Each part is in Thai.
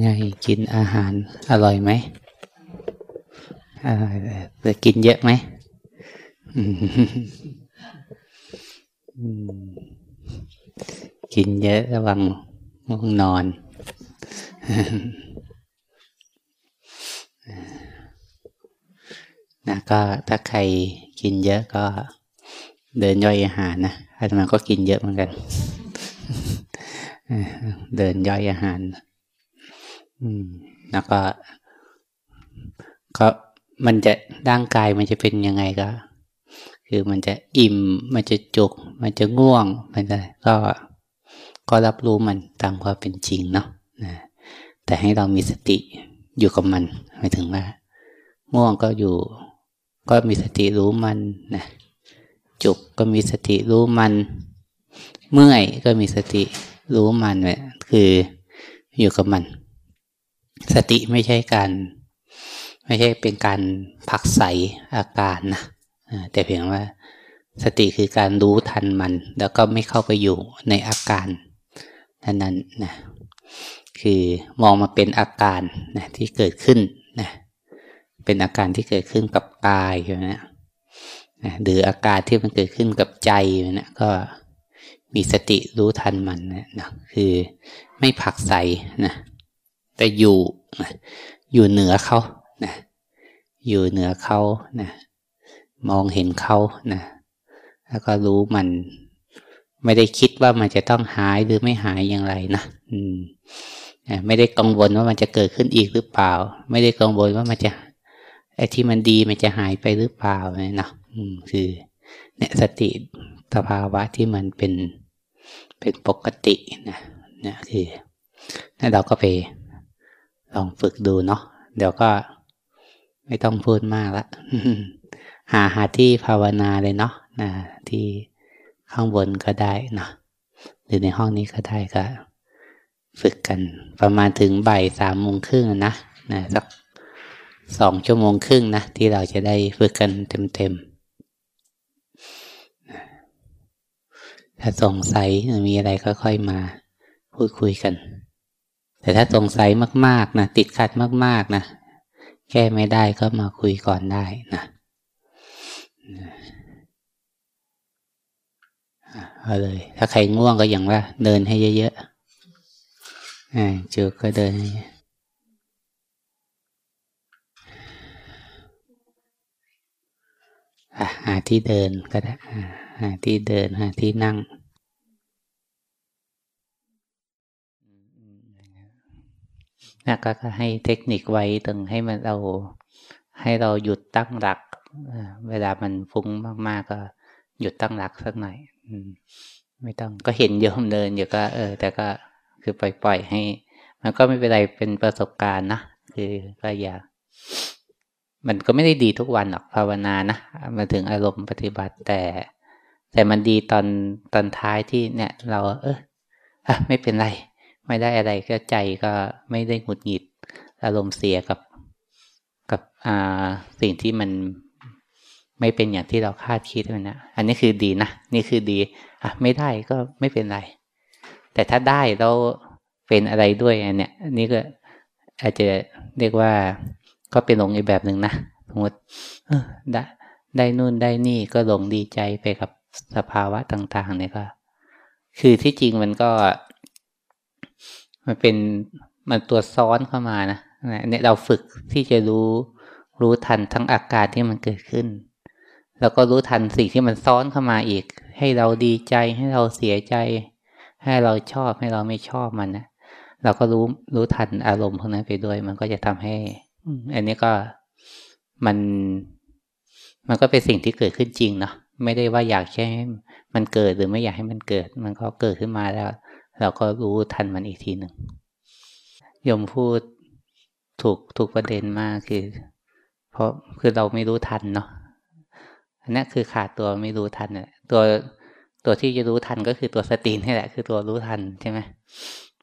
ไงกินอาหารอร่อยไหมอร่อยแต่กินเยอะไหมกินเยอะระวังง่วงนอน นะก็ถ้าใครกินเยอะก็เดินย่อยอาหารนะอาตมาก็กินเยอะเหมือนกัน เดินย่อยอาหาร แล้วก็ ก็มันจะร่างกายมันจะเป็นยังไงก็ คือมันจะอิ่ม มันจะจุก มันจะง่วง มันจะก็ก็รับรู้มันตามความเป็นจริงเนาะนะแต่ให้เรามีสติอยู่กับมันหมายถึงว่าง่วงก็อยู่ ก็มีสติรู้มันนะจุกก็มีสติรู้มัน เมื่อยก็มีสติรู้มันเนี่ยคืออยู่กับมัน สติไม่ใช่การ ไม่ใช่เป็นการผักใสอาการนะแต่เพียงว่าสติคือการรู้ทันมัน แล้วก็ไม่เข้าไปอยู่ในอาการนั้นนะคือมองมาเป็นอาการนะที่เกิดขึ้นนะเป็นอาการที่เกิดขึ้นกับกายอย่างนี้นะหรืออาการที่มันเกิดขึ้นกับใจนะก็มีสติรู้ทันมันนะนะคือไม่ผักใสนะ แต่อยู่นะอยู่เหนือเขานะอยู่เหนือเขานะมองเห็นเขานะแล้วก็รู้มัน ไม่ได้คิดว่ามันจะต้องหายหรือไม่หายอย่างไรนะอืมไม่ได้กังวลว่ามันจะเกิดขึ้นอีกหรือเปล่า ไม่ได้กังวลว่ามันจะไอ้ที่มันดีมันจะหายไปหรือเปล่าเนี่ยนะอืมคือ เนี่ยสติสภาวะที่มันเป็นเป็นปกตินะเนี่ยคือนั่นเราก็ไป ลองฝึกดูเนาะเดี๋ยวก็ไม่ต้องพูดมากละหาหาที่ภาวนาเลยเนาะนะที่ข้างบนก็ได้นะหรือในห้องนี้ก็ได้ก็ ฝึกกัน ประมาณถึงบ่ายสามโมงครึ่งนะนะสักสองชั่วโมงครึ่งนะ ที่เราจะได้ฝึกกันเต็มๆถ้าสงสัยมีอะไรก็ค่อยมาพูดคุยกัน แต่ถ้าสงสัยมากๆนะติดขัดมาก ๆนะแก้ไม่ได้ก็มาคุยก่อนได้นะเอาเลย ถ้าใครง่วงก็อย่างว่า เดินให้เยอะๆอ่าจูก็เดินหาที่เดินก็ได้หาที่เดินหาที่นั่ง นะก็ให้เทคนิคไว้ตึงให้มันเราให้เราหยุดตั้งหลัก เวลามันฟุ้งมากๆก็หยุดตั้งหลักสักหน่อยไม่ต้องก็เห็นโยมเดินอยู่ก็ เออ แต่ก็คือปล่อยๆให้ มันก็ไม่เป็นไรเป็นประสบการณ์นะคือก็อย่ามันก็ไม่ได้ดีทุกวันหรอกภาวนานะมาถึงอารมณ์ปฏิบัติแต่ แต่มันดีตอนตอนท้ายที่เนี่ย เรา เออไม่เป็นไร ไม่ได้อะไรก็ใจก็ไม่ได้หงุดหงิด อารมณ์เสียกับกับอ่าสิ่งที่มันไม่เป็นอย่างที่เราคาดคิดนะอันนี้คือดีนะนี่คือดีอะไม่ได้ก็ไม่เป็นไร แต่ถ้าได้เราเป็นอะไรด้วยอันเนี้ยนี่ก็อาจจะเรียกว่าก็เป็นหลงอีกแบบหนึ่งนะสมมติได้ได้นู่นได้นี่ก็หลงดีใจไปกับสภาวะต่าง ๆ เนี่ยก็ คือที่จริงมันก็ มันเป็นมันตัวซ้อนเข้ามานะเนี่ยเราฝึกที่จะรู้รู้ทันทั้งอาการที่มันเกิดขึ้น แล้วก็รู้ทันสิ่งที่มันซ้อนเข้ามาอีก ให้เราดีใจให้เราเสียใจ ให้เราชอบให้เราไม่ชอบมันนะเราก็รู้รู้ทันอารมณ์พวกนั้นไปด้วย มันก็จะทำให้อันนี้ก็มัน มันก็เป็นสิ่งที่เกิดขึ้นจริงเนาะไม่ได้ว่าอยากให้มันเกิดหรือไม่อยากให้มันเกิด มันก็เกิดขึ้นมาแล้ว เราก็รู้ทันมันอีกทีหนึ่งยมพูดถูกถูกประเด็นมากคือ เพราะคือเราไม่รู้ทันเนาะอันนี้คือขาดตัวไม่รู้ทันเนี่ยตัวตัวที่จะรู้ทันก็คือตัวสตินี่แหละ คือตัวรู้ทันใช่ไหม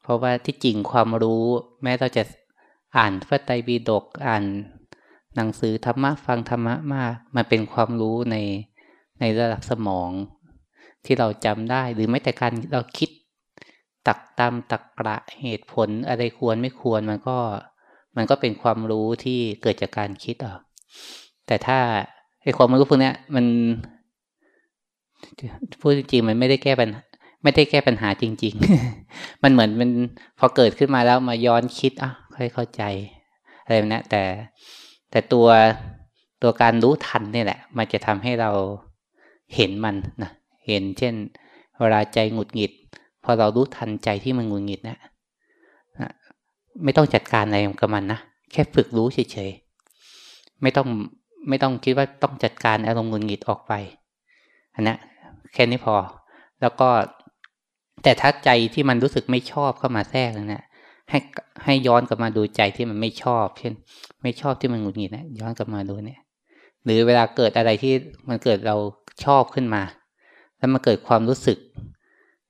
เพราะว่าที่จริงความรู้ แม้เราจะอ่านพระไตรปิฎกอ่านหนังสือธรรมะฟังธรรมะมากมันเป็นความรู้ในในระดับสมอง ที่เราจำได้หรือแม้แต่การเราคิด ตักตามตักกระเหตุผลอะไรควรไม่ควรมันก็ มันก็เป็นความรู้ที่เกิดจากการคิดอะแต่ถ้าไอ้ความรู้พวกนี้มันพูดจริงๆมันไม่ได้แก้ปัญไม่ได้แก้ปัญหาจริง ๆ มันเหมือนมันพอเกิดขึ้นมาแล้วมาย้อนคิดอะค่อยเข้าใจอะไรแบบนี้แต่แต่ตัวตัวการรู้ทันนี่แหละ มันจะทำให้เราเห็นมันนะเห็นเช่น เวลาใจหงุดหงิด อเรารู้ทันใจที่มันงุดหงิดนะไม่ต้องจัดการอะไรกับมันนะแค่ฝึกรู้เฉยๆไม่ต้องไม่ต้องคิดว่าต้องจัดการอารมณ์งุดหงิดออกไปอันนี้แค่นี้พอ แล้วก็ แต่ถ้าใจที่มันรู้สึกไม่ชอบเข้ามาแทรกนะให้ให้ย้อนกลับมาดูใจที่มันไม่ชอบ เช่น ไม่ชอบที่มันหงุดหงิดนะย้อนกลับมาดูเนี่ย หรือเวลาเกิดอะไรที่มันเกิดเราชอบขึ้นมา แล้วมาเกิดความรู้สึก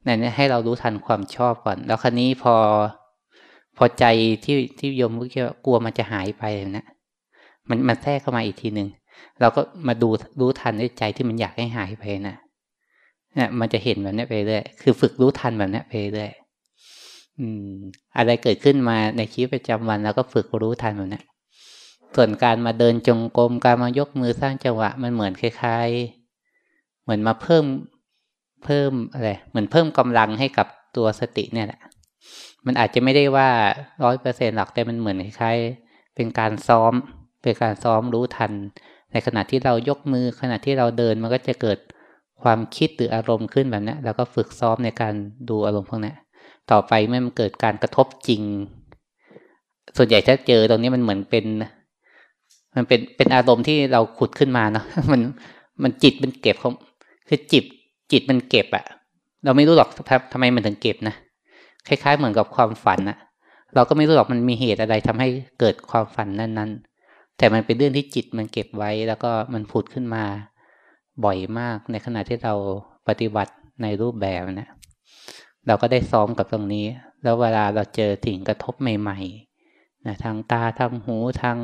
นั่นให้เรารู้ทันความชอบก่อน แล้วครั้นี้พอพอใจที่ที่โยมกลัวมันจะหายไปนะมันมันแทรกเข้ามาอีกทีหนึ่งเราก็มาดูรู้ทันด้วยใจที่มันอยากให้หายไปนะเนี่ยมันจะเห็นแบบนี้ไปเรื่อยคือฝึกรู้ทันแบบนี้ไปเรื่อยอืม อะไรเกิดขึ้นมาในชีวิตประจำวันเราก็ฝึกรู้ทันแบบนี้ส่วนการมาเดินจงกรมการมายกมือสร้างจังหวะ มันเหมือนคล้าย ๆ เหมือนมาเพิ่ม เพิ่มอะไรเหมือนเพิ่มกำลังให้กับตัวสติเนี่ยแหละมันอาจจะไม่ได้ว่าร้อยเปอร์เซ็นหลักแต่มันเหมือนคล้ายๆเป็นการซ้อม เป็นการซ้อมรู้ทัน ในขณะที่เรายกมือขณะที่เราเดินมันก็จะเกิดความคิดหรืออารมณ์ขึ้นแบบนี้แล้วก็ฝึกซ้อมในการดูอารมณ์พวกนี้ต่อไปเมื่อมันเกิดการกระทบจริง ส่วนใหญ่ถ้าเจอตรงนี้มันเหมือนเป็น มันเป็นเป็นอารมณ์ที่เราขุดขึ้นมาเนาะมันมันจิตมันเก็บเขาคือจิต จิตมันเก็บอะเราไม่รู้หรอกทำไมมันถึงเก็บนะคล้าย ๆ เหมือนกับความฝันอะเราก็ไม่รู้หรอกมันมีเหตุอะไรทำให้เกิดความฝันนั้น ๆ แต่มันเป็นเรื่องที่จิตมันเก็บไว้ แล้วก็มันผุดขึ้นมาบ่อยมากในขณะที่เราปฏิบัติในรูปแบบนะเราก็ได้ซ้อมกับตรงนี้ แล้วเวลาเราเจอสิ่งกระทบใหม่ๆนะทางตาทางหูทาง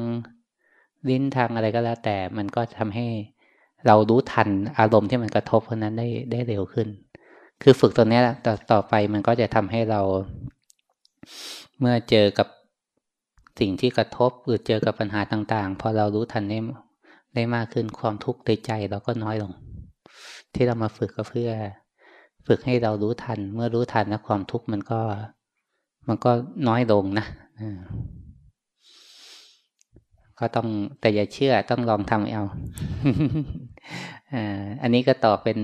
ลิ้นทางอะไรก็แล้วแต่มันก็ทำให้ เรารู้ทันอารมณ์ที่มันกระทบเพราะนั้นได้ได้เร็วขึ้น คือฝึกตัวนี้ต่อต่อไปมันก็จะทำให้เรา เมื่อเจอกับสิ่งที่กระทบหรือเจอกับปัญหาต่าง ๆ พอเรารู้ทันได้ได้มากขึ้นความทุกข์ในใจเราก็น้อยลง ที่เรามาฝึกก็เพื่อ ฝึกให้เรารู้ทัน เมื่อรู้ทันแล้วความทุกข์มันก็ มันก็น้อยลงนะก็ต้องแต่อย่าเชื่อต้องลองทำเอา อันนี้ก็ต่อเป็น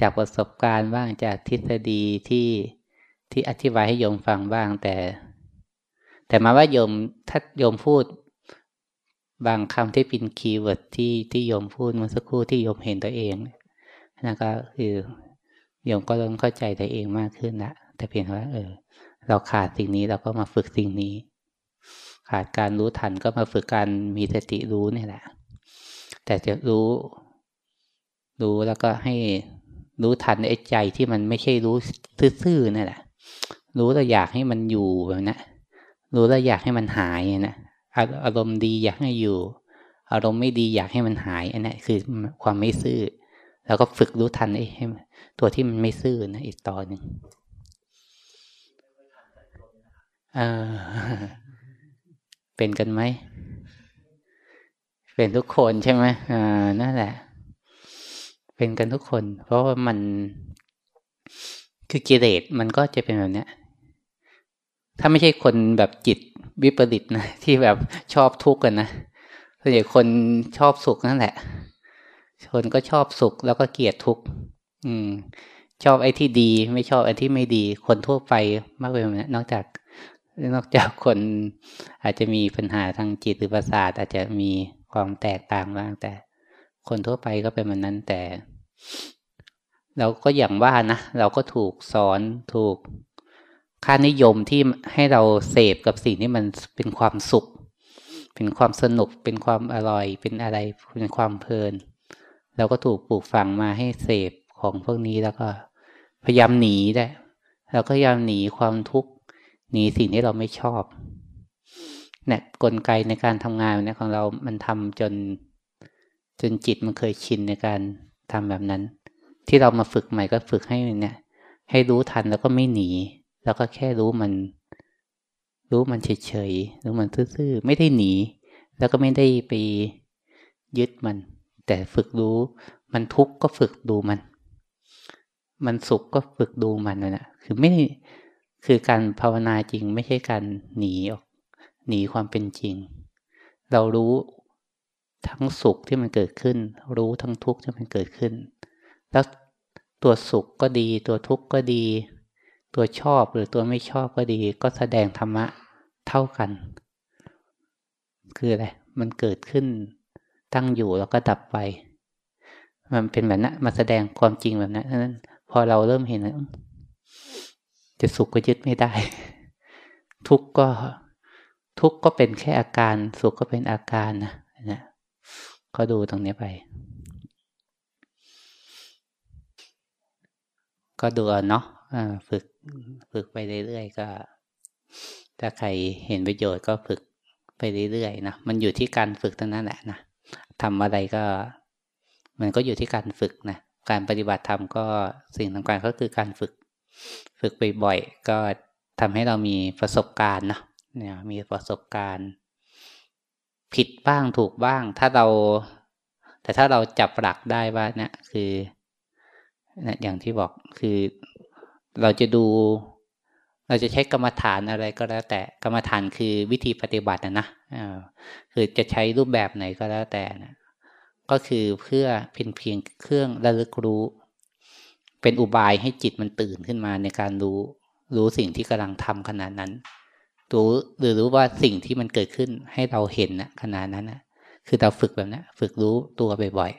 จากประสบการณ์บ้างจากทฤษฎีที่ที่อธิบายให้โยมฟังบ้างแต่ แต่มาว่าโยมถ้าโยมพูดบางคำที่เป็นคีย์เวิร์ดที่ที่โยมพูดเมื่อสักครู่ที่โยมเห็นตัวเองนั่นก็คือโยมก็เริ่มเข้าใจตัวเองมากขึ้นละแต่เพียงว่า เออ เราขาดสิ่งนี้เราก็มาฝึกสิ่งนี้ ขาดการรู้ทันก็มาฝึกการมีสติรู้นี่แหละ แต่จะรู้ รู้แล้วก็ให้รู้ทันไอ้ใจที่มันไม่ใช่รู้ซื่อๆนี่นแหละ รู้แล้วอยากให้มันอยู่แบบนั้นรู้แล้วอยากให้มันหายนะอารมณ์ดีอยากให้อยู่ อารมณ์ไม่ดีอยากให้มันหายอันนี้คือความไม่ซื่อ แล้วก็ฝึกรู้ทันไอ้ตัวที่มันไม่ซื่อนะอีกต่อหนึ่งเป็นกันไหม เป็นทุกคนใช่ไหมอ่านั่นแหละ เป็นกันทุกคน เพราะว่ามันคือกิเลสมันก็จะเป็นแบบเนี้ย ถ้าไม่ใช่คนแบบจิตวิปริตนะที่แบบชอบทุกข์กันนะส่วนใหญ่คนชอบสุขนั่นแหละ คนก็ชอบสุขแล้วก็เกลียดทุกข์อืม ชอบไอ้ที่ดี ไม่ชอบไอ้ที่ไม่ดี คนทั่วไปมากเลยนะนอกจากนอกจากคนอาจจะมีปัญหาทางจิตหรือประสาทอาจจะมี ความแตกต่างบ้างแต่ คนทั่วไปก็เป็นแบบนั้นแต่ เราก็อย่างว่านะเราก็ถูกสอนถูกค่านิยมที่ให้เราเสพกับสิ่งที่มันเป็นความสุข เป็นความสนุก เป็นความอร่อย เป็นอะไร เป็นความเพลิน เราก็ถูกปลูกฝังมาให้เสพของพวกนี้แล้วก็ พยายามหนีได้เราก็พยายามหนีความทุกข์หนีสิ่งที่เราไม่ชอบ เนี่ยกลไกในการทำงานเนี่ยของเรา มันทำจนจนจิตมันเคยชินในการทำแบบนั้น ที่เรามาฝึกใหม่ก็ฝึกให้เนี่ย ให้รู้ทันแล้วก็ไม่หนี แล้วก็แค่รู้มัน รู้มันเฉยๆรู้มันซื่อๆไม่ได้หนี แล้วก็ไม่ได้ไปยึดมัน แต่ฝึกรู้ มันทุกข์ก็ฝึกดูมัน มันสุขก็ฝึกดูมันนะคือไม่คือการภาวนาจริงไม่ใช่การหนีออก หนีความเป็นจริง เรารู้ทั้งสุขที่มันเกิดขึ้น รู้ทั้งทุกข์ที่มันเกิดขึ้น แล้วตัวสุขก็ดี ตัวทุกข์ก็ดี ตัวชอบหรือตัวไม่ชอบก็ดี ก็แสดงธรรมะเท่ากัน คืออะไร มันเกิดขึ้น ตั้งอยู่แล้วก็ดับไป มันเป็นแบบนั้นมาแสดงความจริงแบบนั้นนั้น พอเราเริ่มเห็นแล้วจะสุขก็ยึดไม่ได้ ทุกข์ก็ ทุกข์ก็เป็นแค่อาการ สุขก็เป็นอาการนะนะก็ดูตรงนี้ไป ก็ดูเนาะฝึกฝึกไปเรื่อยๆก็ ถ้าใครเห็นประโยชน์ก็ฝึกไปเรื่อยๆนะมันอยู่ที่การฝึกตั้งนั้นแหละนะทำอะไรก็ มันก็อยู่ที่การฝึกนะการปฏิบัติธรรมก็สิ่งสำคัญก็คือการฝึก ฝึกบ่อยๆก็ทำให้เรามีประสบการณ์เนาะ เนี่ยมีประสบการณ์ ผิดบ้างถูกบ้าง ถ้าเรา แต่ถ้าเราจับหลักได้ว่าเนะี่ยคือนะอย่างที่บอกคือเราจะดู เราจะใช้กรรมฐานอะไรก็แล้ว แต่กรรมฐานคือวิธีปฏิบัตินะนะคือจะใช้รูปแบบไหนก็แล้วแต่นะก็คือเพื่อเพียงเพียงเครื่องระลึกรู้ เป็นอุบายให้จิตมันตื่นขึ้นมาในการรู้รู้สิ่งที่กำลังทำขนาดนั้น รู้หรือรู้ว่าสิ่งที่มันเกิดขึ้นให้เราเห็นนะขนาดนั้นนะคือเราฝึกแบบนี้ฝึกรู้ตัวบ่อย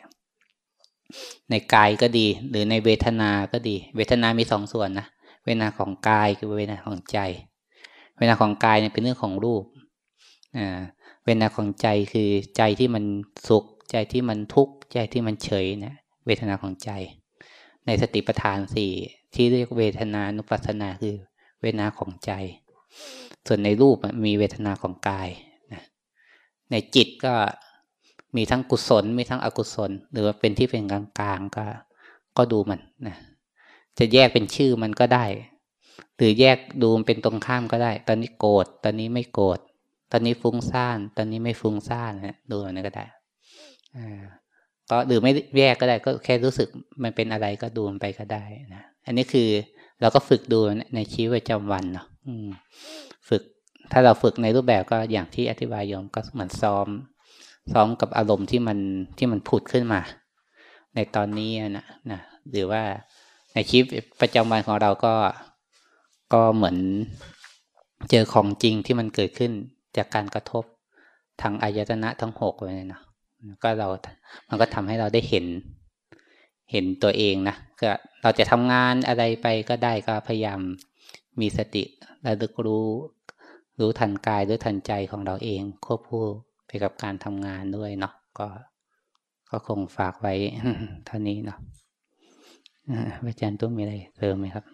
ๆในกายก็ดี หรือในเวทนาก็ดี เวทนามีสองส่วนนะเวทนาของกายคือเวทนาของใจ เวทนาของกายเนี่ยเป็นเรื่องของรูปอ่าเวทนาของใจคือใจที่มันสุข ใจที่มันทุกข์ใจที่มันเฉยนะเวทนาของใจ ในสติปัฏฐานสี่ที่เรียกเวทนานุปัสสนาคือเวทนาของใจ ส่วนในรูปมีเวทนาของกายนะในจิตก็มีทั้งกุศล มีทั้งอกุศล หรือว่าเป็นที่เป็นกลางๆก็ก็ดูมันนะจะแยกเป็นชื่อมันก็ได้ หรือแยกดูมันเป็นตรงข้ามก็ได้ ตอนนี้โกรธตอนนี้ไม่โกรธตอนนี้ฟุ้งซ่าน ตอนนี้ไม่ฟุ้งซ่านนะดูมันก็ได้อ่าก็หรือไม่แยกก็ได้ก็แค่รู้สึกมันเป็นอะไรก็ดูมันไปก็ได้นะอันนี้คือเราก็ฝึกดูในชีวิตประจำวันเนาะ ฝึก ถ้าเราฝึกในรูปแบบก็อย่างที่อธิบายโยมก็เหมือนซ้อม ซ้อมกับอารมณ์ที่มันที่มันผุดขึ้นมา ในตอนนี้นะนะหรือว่าในชีวิตประจำวันของเราก็ก็เหมือนเจอของจริงที่มันเกิดขึ้นจากการกระทบทางอายตนะทั้งหกเลยนะก็เรา มันก็ทำให้เราได้เห็น เห็นตัวเองนะก็เราจะทำงานอะไรไปก็ได้ก็พยายามมีสติระลึกรู้ รู้ทันกายหรือทันใจของเราเอง ควบคู่ไปกับการทำงานด้วยเนาะก็ก็คงฝากไว้เท่านี้เนาะอาจารย์ตุ้มมีอะไรเติมไหมครับ